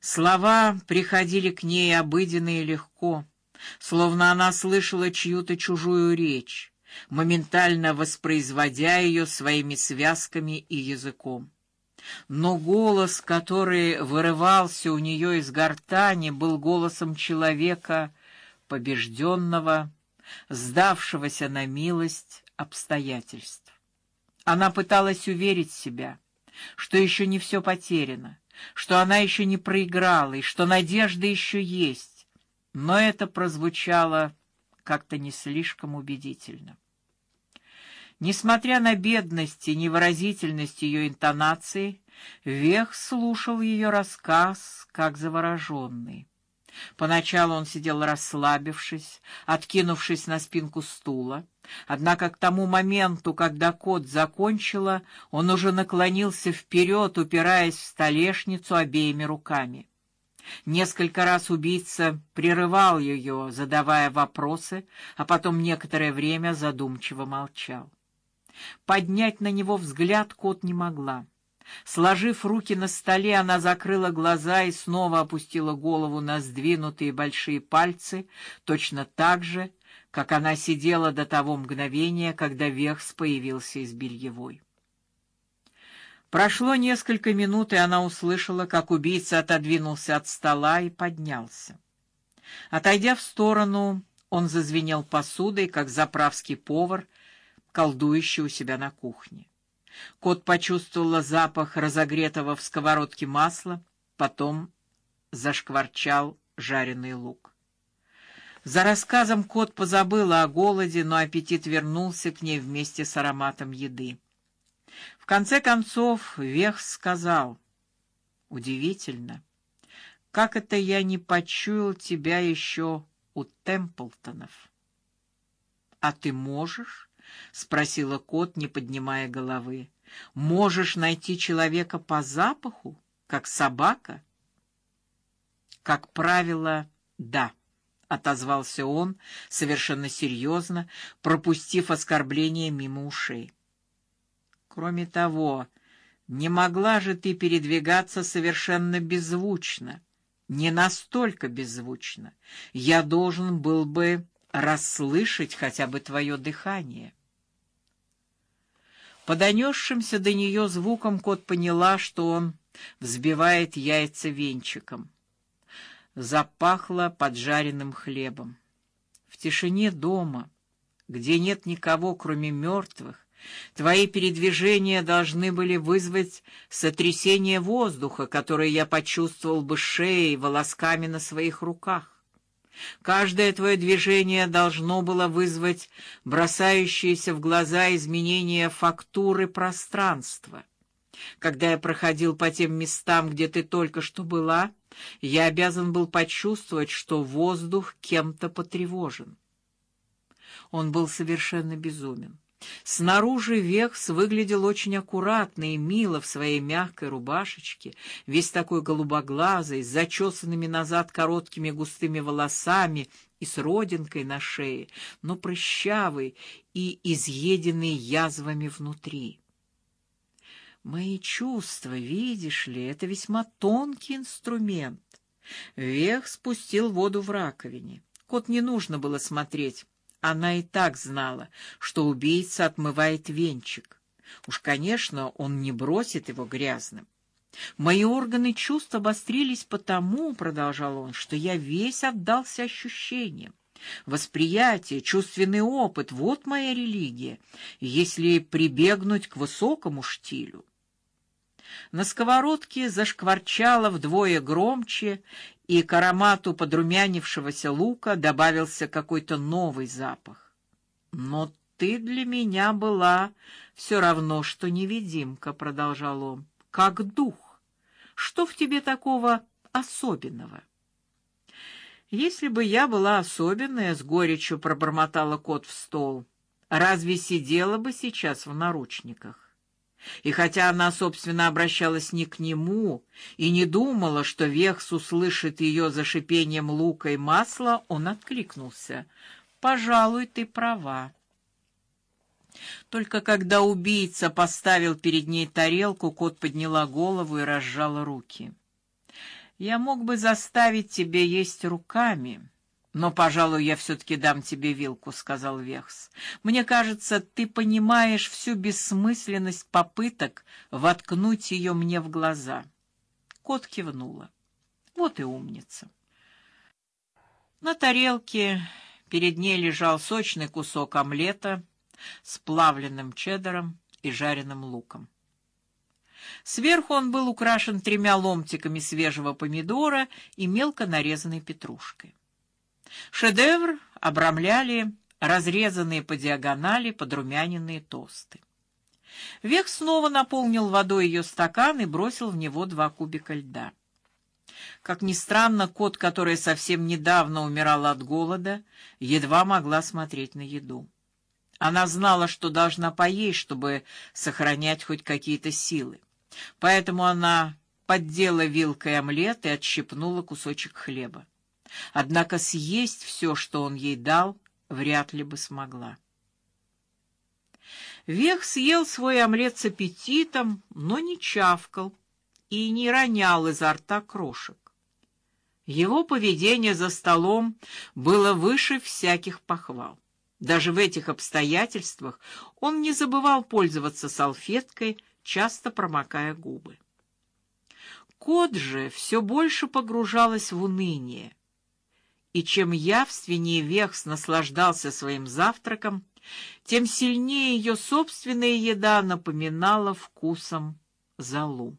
Слова приходили к ней обыденно и легко, словно она слышала чью-то чужую речь, моментально воспроизводя ее своими связками и языком. Но голос, который вырывался у нее из гортани, был голосом человека побежденного, сдавшегося на милость обстоятельств. Она пыталась уверить себя, что еще не все потеряно, что она еще не проиграла и что надежда еще есть, но это прозвучало как-то не слишком убедительно. Несмотря на бедность и невыразительность ее интонации, Вех слушал ее рассказ как завороженный. Поначалу он сидел расслабившись, откинувшись на спинку стула. Однако к тому моменту, когда кот закончила, он уже наклонился вперед, упираясь в столешницу обеими руками. Несколько раз убийца прерывал ее, задавая вопросы, а потом некоторое время задумчиво молчал. Поднять на него взгляд кот не могла. Сложив руки на столе, она закрыла глаза и снова опустила голову на сдвинутые большие пальцы, точно так же, как она сидела до того мгновения, когда Вехс появился из бельевой. Прошло несколько минут, и она услышала, как убийца отодвинулся от стола и поднялся. Отойдя в сторону, он зазвенел посудой, как заправский повар, колдующий у себя на кухне. Кот почувствовала запах разогретого в сковородке масла, потом зашкварчал жареный лук. За рассказом кот позабыла о голоде, но аппетит вернулся к ней вместе с ароматом еды. В конце концов Вех сказал: "Удивительно, как это я не почуял тебя еще у Темплтонов. А ты можешь?" Спросила кот, не поднимая головы. Можешь найти человека по запаху, как собака? Как правило, да, отозвался он совершенно серьезно, пропустив оскорбление мимо ушей. Кроме того, не могла же ты передвигаться совершенно беззвучно, не настолько беззвучно. Я должен был бы расслышать хотя бы твое дыхание. По донесшимся до нее звукам кот поняла, что он взбивает яйца венчиком. Запахло поджаренным хлебом. В тишине дома, где нет никого, кроме мертвых, твои передвижения должны были вызвать сотрясение воздуха, которое я почувствовал бы шеей, волосками на своих руках. Каждое твое движение должно было вызвать бросающиеся в глаза изменения фактуры пространства. Когда я проходил по тем местам, где ты только что была, я обязан был почувствовать, что воздух кем-то потревожен. Он был совершенно безумен. Снаружи Векс выглядел очень аккуратно и мило в своей мягкой рубашечке, весь такой голубоглазый, с зачесанными назад короткими густыми волосами и с родинкой на шее, но прыщавый и изъеденный язвами внутри. Мои чувства, видишь ли, это весьма тонкий инструмент. Вех спустил воду в раковине. Кот не нужно было смотреть. Она и так знала, что убийца отмывает венчик. Уж, конечно, он не бросит его грязным. Мои органы чувств обострились потому, продолжал он, что я весь отдался ощущениям. Восприятие, чувственный опыт вот моя религия, если прибегнуть к высокому штилю. На сковородке зашкварчало вдвое громче, и к аромату подрумянившегося лука добавился какой-то новый запах. Но ты для меня была все равно что невидимка, продолжал он, как дух. Что в тебе такого особенного? Если бы я была особенная, с горечью пробормотала кот в стол. Разве сидела бы сейчас в наручниках? И хотя она, собственно, обращалась не к нему и не думала, что Вехс услышит ее за шипением лука и масла, он откликнулся: "Пожалуй, ты права". Только когда убийца поставил перед ней тарелку, кот подняла голову и разжала руки. Я мог бы заставить тебя есть руками, но, пожалуй, я все таки дам тебе вилку, сказал Вехс. Мне кажется, ты понимаешь всю бессмысленность попыток воткнуть ее мне в глаза. Кот кивнула. Вот и умница. На тарелке перед ней лежал сочный кусок омлета с плавленным чеддером и жареным луком. Сверху он был украшен тремя ломтиками свежего помидора и мелко нарезанной петрушкой. Шедевр обрамляли разрезанные по диагонали подрумяненные тосты. Вех снова наполнил водой ее стакан и бросил в него два кубика льда. Как ни странно, кот, которая совсем недавно умирала от голода, едва могла смотреть на еду. Она знала, что должна поесть, чтобы сохранять хоть какие-то силы. Поэтому она поддела вилкой омлет и отщипнула кусочек хлеба. Однако съесть все, что он ей дал, вряд ли бы смогла. Вех съел свой омлет с аппетитом, но не чавкал и не ронял изо рта крошек. Его поведение за столом было выше всяких похвал. Даже в этих обстоятельствах он не забывал пользоваться салфеткой, часто промокая губы. Кот же все больше погружалась в уныние. И чем явственнее Вехс наслаждался своим завтраком, тем сильнее ее собственная еда напоминала вкусом залу.